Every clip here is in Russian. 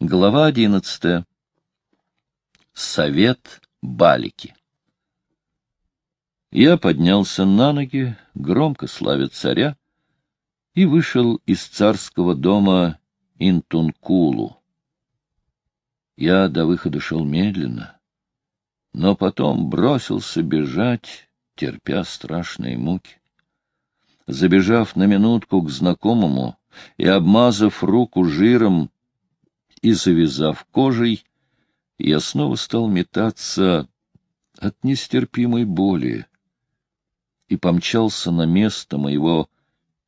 Глава одиннадцатая. Совет Балики. Я поднялся на ноги, громко славя царя, и вышел из царского дома Интункулу. Я до выхода шел медленно, но потом бросился бежать, терпя страшные муки. Забежав на минутку к знакомому и обмазав руку жиром, и, завязав кожей, я снова стал метаться от нестерпимой боли и помчался на место моего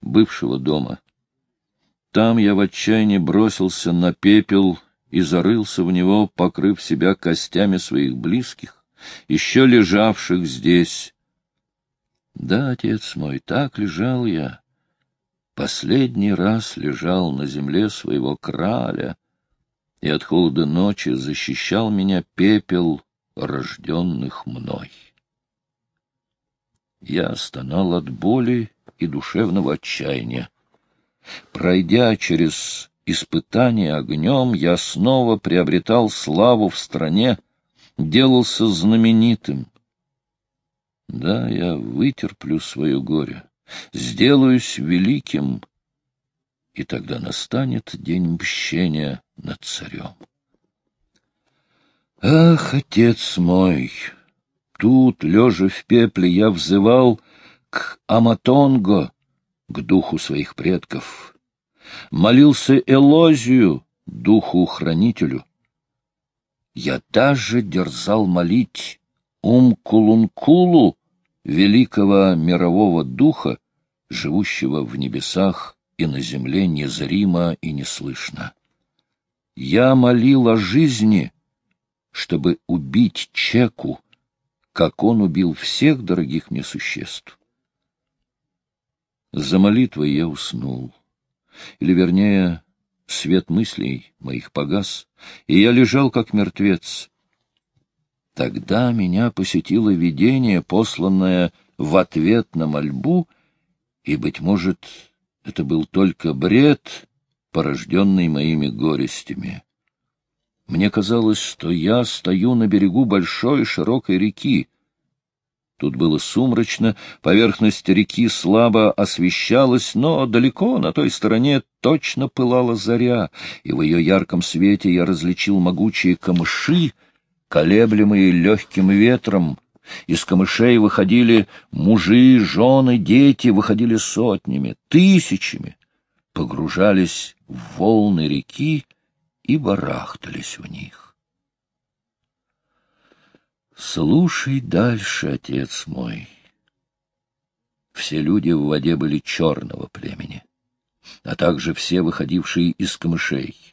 бывшего дома. Там я в отчаянии бросился на пепел и зарылся в него, покрыв себя костями своих близких, еще лежавших здесь. Да, отец мой, так лежал я. Последний раз лежал на земле своего краля, и от холода ночи защищал меня пепел рожденных мной. Я стонал от боли и душевного отчаяния. Пройдя через испытание огнем, я снова приобретал славу в стране, делался знаменитым. Да, я вытерплю свое горе, сделаюсь великим, и тогда настанет день мщения над царем. Ах, отец мой! Тут, лежа в пепле, я взывал к Аматонго, к духу своих предков. Молился Элозию, духу-хранителю. Я даже дерзал молить Умкулункулу, великого мирового духа, живущего в небесах и на земле незримо и неслышно. Я молил о жизни, чтобы убить Чеку, как он убил всех дорогих мне существ. За молитвой я уснул. Или, вернее, свет мыслей моих погас, и я лежал как мертвец. Тогда меня посетило видение, посланное в ответ на мольбу, и, быть может, это был только бред, порожденный моими горестями. Мне казалось, что я стою на берегу большой широкой реки. Тут было сумрачно, поверхность реки слабо освещалась, но далеко, на той стороне, точно пылала заря, и в ее ярком свете я различил могучие камыши, колеблемые легким ветром. Из камышей выходили мужи, жены, дети, выходили сотнями, тысячами, погружались в волны реки и барахтались в них. Слушай дальше, отец мой. Все люди в воде были черного племени, а также все выходившие из камышей.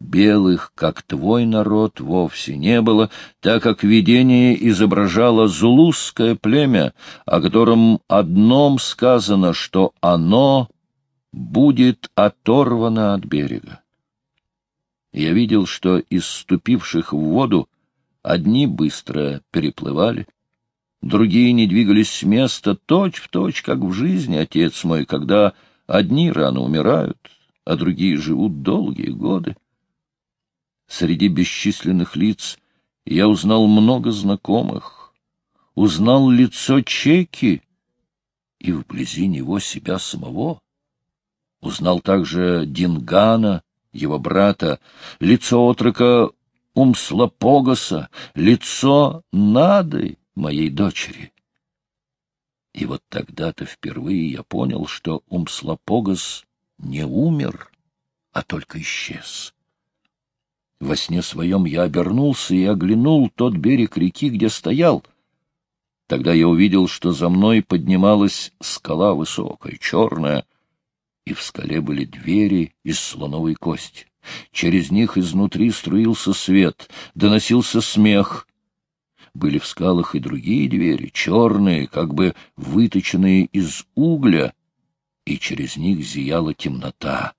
Белых, как твой народ, вовсе не было, так как видение изображало зулузское племя, о котором одном сказано, что оно будет оторвано от берега. Я видел, что из ступивших в воду одни быстро переплывали, другие не двигались с места точь-в-точь, точь, как в жизни, отец мой, когда одни рано умирают, а другие живут долгие годы. Среди бесчисленных лиц я узнал много знакомых, узнал лицо Чеки и вблизи него себя самого. Узнал также Дингана, его брата, лицо отрока Умслопогаса, лицо Нады, моей дочери. И вот тогда-то впервые я понял, что Умслопогас не умер, а только исчез. Во сне своем я обернулся и оглянул тот берег реки, где стоял. Тогда я увидел, что за мной поднималась скала высокая, черная, и в скале были двери из слоновой кости. Через них изнутри струился свет, доносился смех. Были в скалах и другие двери, черные, как бы выточенные из угля, и через них зияла темнота.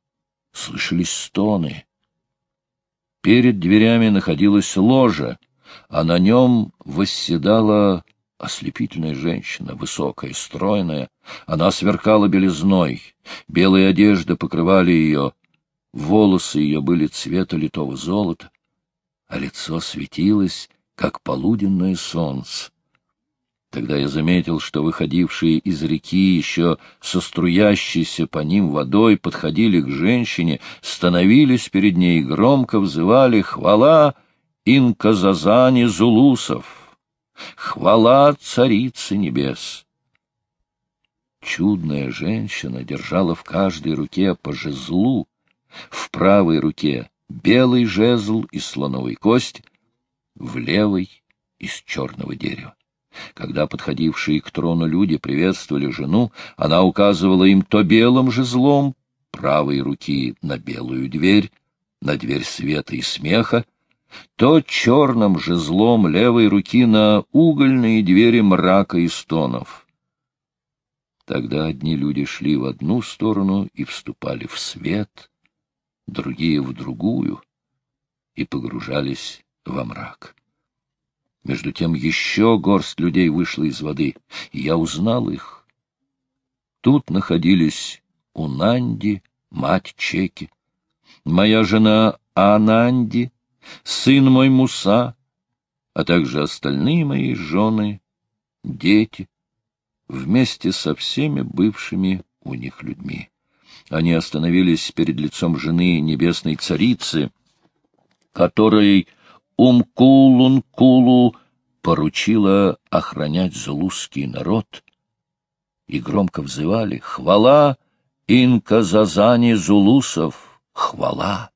Слышались стоны. Перед дверями находилась ложа, а на нем восседала Ослепительная женщина, высокая, стройная, она сверкала белизной, белые одежды покрывали ее. волосы ее были цвета литого золота, а лицо светилось, как полуденное солнце. Тогда я заметил, что выходившие из реки еще со струящейся по ним водой подходили к женщине, становились перед ней и громко взывали «Хвала инказазане Зулусов! Хвала Царицы Небес!» Чудная женщина держала в каждой руке по жезлу, в правой руке белый жезл из слоновой кости, в левой — из черного дерева. Когда подходившие к трону люди приветствовали жену, она указывала им то белым жезлом правой руки на белую дверь, на дверь света и смеха, то черным жезлом левой руки на угольные двери мрака и стонов. Тогда одни люди шли в одну сторону и вступали в свет, другие — в другую, и погружались во мрак. Между тем еще горсть людей вышла из воды, и я узнал их. Тут находились Унанди, мать Чеки, моя жена Ананди, сын мой Муса, а также остальные мои жены, дети, вместе со всеми бывшими у них людьми. Они остановились перед лицом жены небесной царицы, которой Умкулункулу поручила охранять зулузский народ, и громко взывали «Хвала Инказазани Зулусов! Хвала!»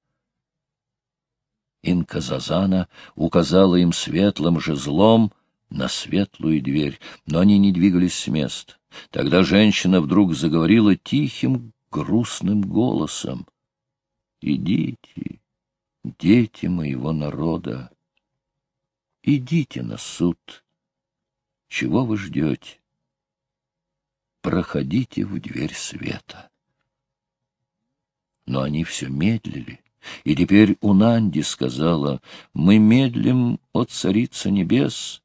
Инказазана указала им светлым жезлом на светлую дверь, но они не двигались с места. Тогда женщина вдруг заговорила тихим, грустным голосом. «Идите, дети моего народа, идите на суд. Чего вы ждете? Проходите в дверь света. Но они все медлили, и теперь Унанди сказала, мы медлим от Царицы Небес,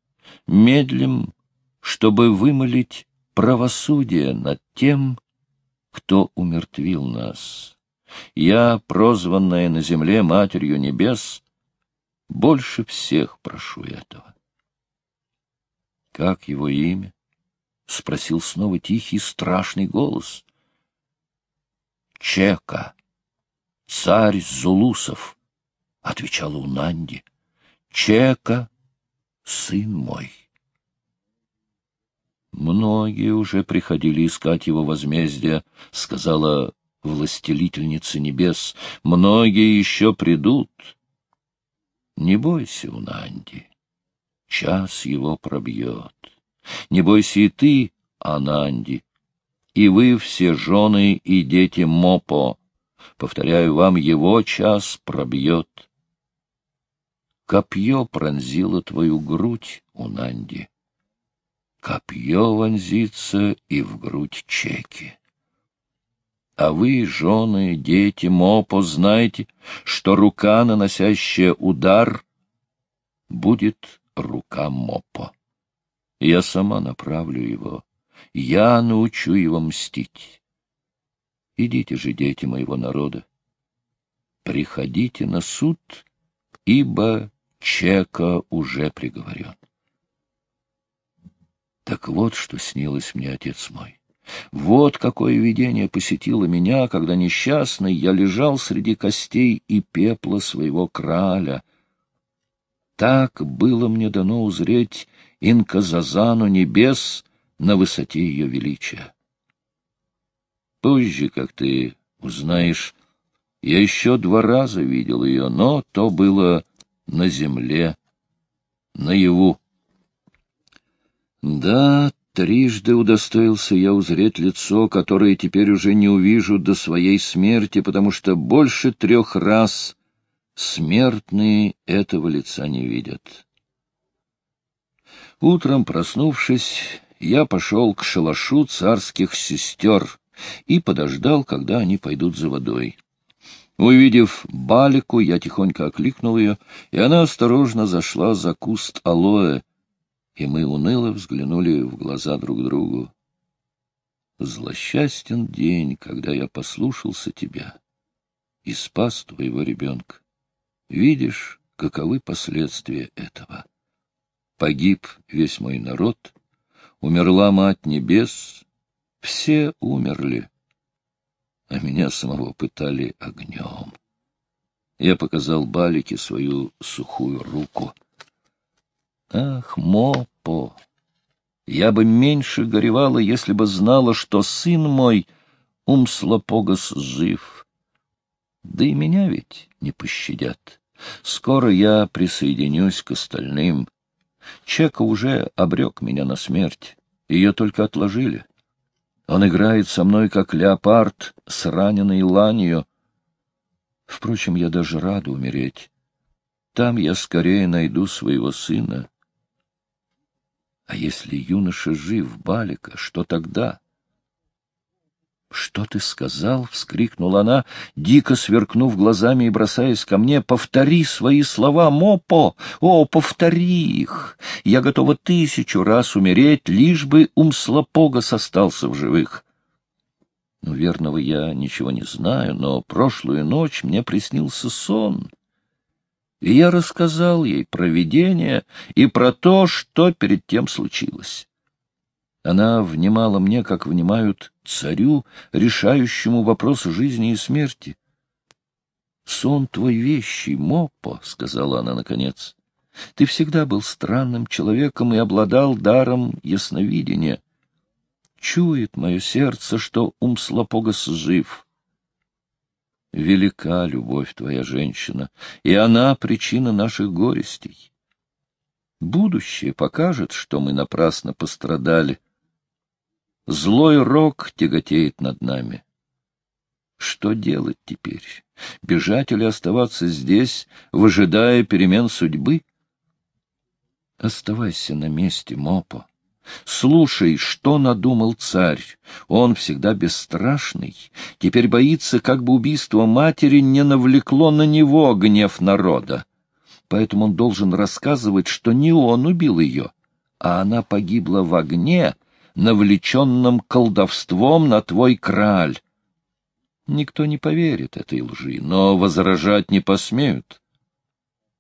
медлим, чтобы вымолить правосудие над тем, кто умертвил нас. Я, прозванная на земле Матерью Небес, больше всех прошу этого. — Как его имя? — спросил снова тихий страшный голос. — Чека, царь Зулусов, — отвечала Унанди. — Чека, сын мой. Многие уже приходили искать его возмездия, — сказала властелительница небес, многие еще придут. Не бойся, Унанди, час его пробьет. Не бойся и ты, Ананди, и вы все жены и дети Мопо. Повторяю вам, его час пробьет. Копье пронзило твою грудь, Унанди. Копье вонзится и в грудь Чеки. А вы, жены, дети, мопо, знайте, что рука, наносящая удар, будет рука мопо. Я сама направлю его, я научу его мстить. Идите же, дети моего народа, приходите на суд, ибо Чека уже приговорен. Так вот, что снилось мне, отец мой. Вот какое видение посетило меня, когда несчастный я лежал среди костей и пепла своего краля. Так было мне дано узреть инказазану небес на высоте ее величия. Позже, как ты узнаешь, я еще два раза видел ее, но то было на земле, наяву. Да, Трижды удостоился я узреть лицо, которое теперь уже не увижу до своей смерти, потому что больше трех раз смертные этого лица не видят. Утром, проснувшись, я пошел к шалашу царских сестер и подождал, когда они пойдут за водой. Увидев Балику, я тихонько окликнул ее, и она осторожно зашла за куст алоэ, и мы уныло взглянули в глаза друг другу. Злосчастен день, когда я послушался тебя. и спас твоего ребенка. Видишь, каковы последствия этого. Погиб весь мой народ, умерла Мать Небес, все умерли, а меня самого пытали огнем. Я показал Балике свою сухую руку. Ах, Мопо! Я бы меньше горевала, если бы знала, что сын мой, Умслопогас, жив. Да и меня ведь не пощадят. Скоро я присоединюсь к остальным. Чека уже обрек меня на смерть. Ее только отложили. Он играет со мной, как леопард с раненой ланью. Впрочем, я даже рада умереть. Там я скорее найду своего сына. А если юноша жив, Балика, что тогда? «Что ты сказал?» — вскрикнула она, дико сверкнув глазами и бросаясь ко мне. «Повтори свои слова, Мопо! О, повтори их! Я готова тысячу раз умереть, лишь бы Умслопогас остался в живых». Ну, верного я ничего не знаю, но прошлую ночь мне приснился сон. И я рассказал ей про видение и про то, что перед тем случилось. Она внимала мне, как внимают царю, решающему вопрос жизни и смерти. — Сон твой вещий, Моппо, — сказала она наконец. — Ты всегда был странным человеком и обладал даром ясновидения. Чует мое сердце, что Умслопогас жив. Велика любовь твоя, женщина, и она причина наших горестей. Будущее покажет, что мы напрасно пострадали, Злой рок тяготеет над нами. Что делать теперь? Бежать или оставаться здесь, выжидая перемен судьбы? Оставайся на месте, Мопо. Слушай, что надумал царь. Он всегда бесстрашный. Теперь боится, как бы убийство матери не навлекло на него гнев народа. Поэтому он должен рассказывать, что не он убил ее, а она погибла в огне, навлеченном колдовством на твой краль. Никто не поверит этой лжи, но возражать не посмеют.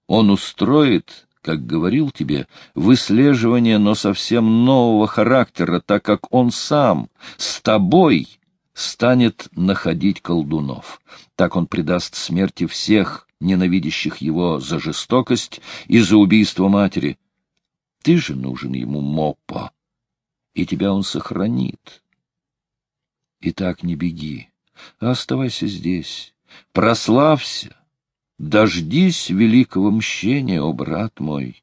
Он устроит, как говорил тебе, выслеживание, но совсем нового характера, так как он сам с тобой станет находить колдунов. Так он предаст смерти всех, ненавидящих его за жестокость и за убийство матери. Ты же нужен ему, Моппо и тебя он сохранит. Итак, не беги, а оставайся здесь, прославься, дождись великого мщения, о брат мой.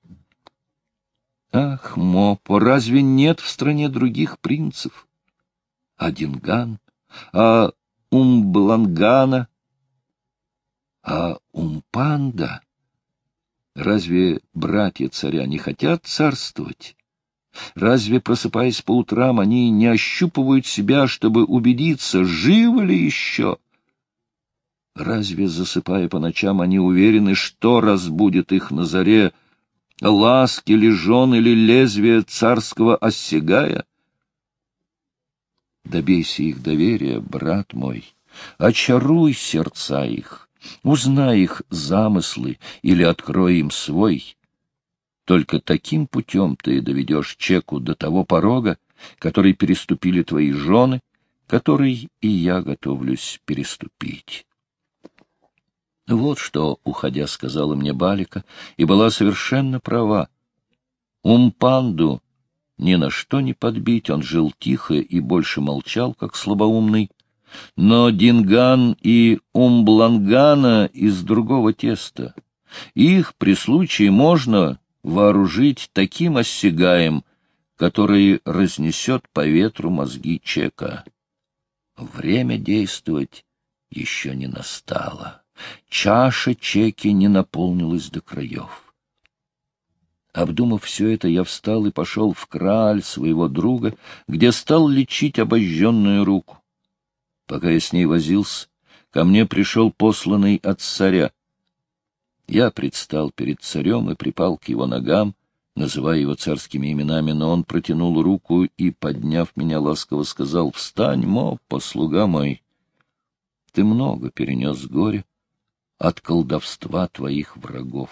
Ах, Мопо, разве нет в стране других принцев? А Динган, а Умблангана, а Умпанда? Разве братья царя не хотят царствовать? Разве, просыпаясь по утрам, они не ощупывают себя, чтобы убедиться, живы ли еще? Разве, засыпая по ночам, они уверены, что разбудит их на заре, ласки ли жен или лезвие царского осягая? Добейся их доверия, брат мой, очаруй сердца их, узнай их замыслы или открой им свой — только таким путем ты доведешь Чеку до того порога, который переступили твои жены, который и я готовлюсь переступить. Вот что, уходя, сказала мне Балика, и была совершенно права. Умпанду ни на что не подбить, он жил тихо и больше молчал, как слабоумный. Но Динган и Умблангана из другого теста. Их при случае можно вооружить таким осягаем, который разнесет по ветру мозги Чека. Время действовать еще не настало. Чаша Чеки не наполнилась до краев. Обдумав все это, я встал и пошел в краль своего друга, где стал лечить обожженную руку. Пока я с ней возился, ко мне пришел посланный от царя. Я предстал перед царем и припал к его ногам, называя его царскими именами, но он протянул руку и, подняв меня, ласково сказал, «Встань, мо, послуга мой! Ты много перенес горе, от колдовства твоих врагов.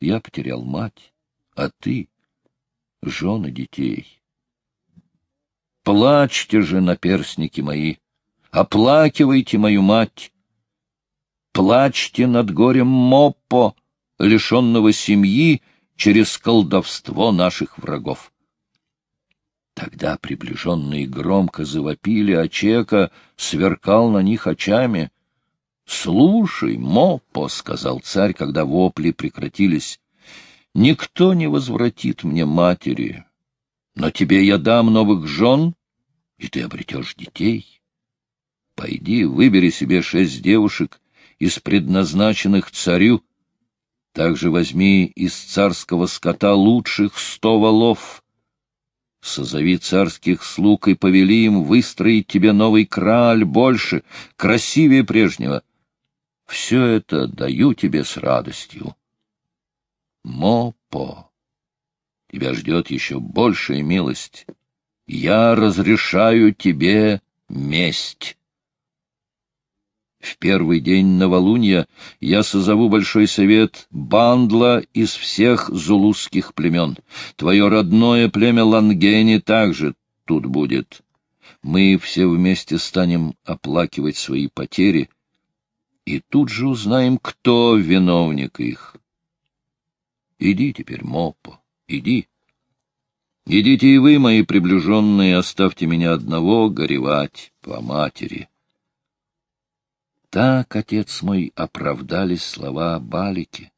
Я потерял мать, а ты — жены детей. Плачьте же, наперсники мои, оплакивайте мою мать. Плачьте над горем Моппо, лишенного семьи через колдовство наших врагов. Тогда приближенные громко завопили, а Чека сверкал на них очами. — Слушай, Моппо, — сказал царь, когда вопли прекратились, — никто не возвратит мне матери, но тебе я дам новых жен, и ты обретешь детей. Пойди, выбери себе шесть девушек из предназначенных царю, также возьми из царского скота лучших сто волов. Созови царских слуг и повели им выстроить тебе новый краль больше, красивее прежнего. Все это даю тебе с радостью. Мопо, тебя ждет еще большая милость. Я разрешаю тебе месть. В первый день новолуния я созову большой совет бандла из всех зулузских племен. Твое родное племя Лангени также тут будет. Мы все вместе станем оплакивать свои потери, и тут же узнаем, кто виновник их. Иди теперь, Мопо, иди. Идите и вы, мои приближенные, оставьте меня одного горевать по матери. Так, отец мой, оправдались слова Балики.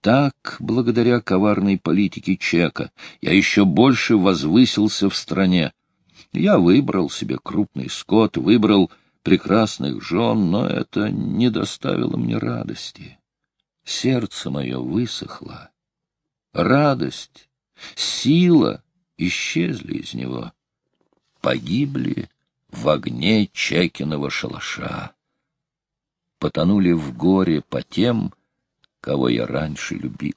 Так, благодаря коварной политике Чека, я еще больше возвысился в стране. Я выбрал себе крупный скот, выбрал прекрасных жен, но это не доставило мне радости. Сердце мое высохло. Радость, сила исчезли из него. Погибли в огне Чекиного шалаша потонули в горе по тем, кого я раньше любил.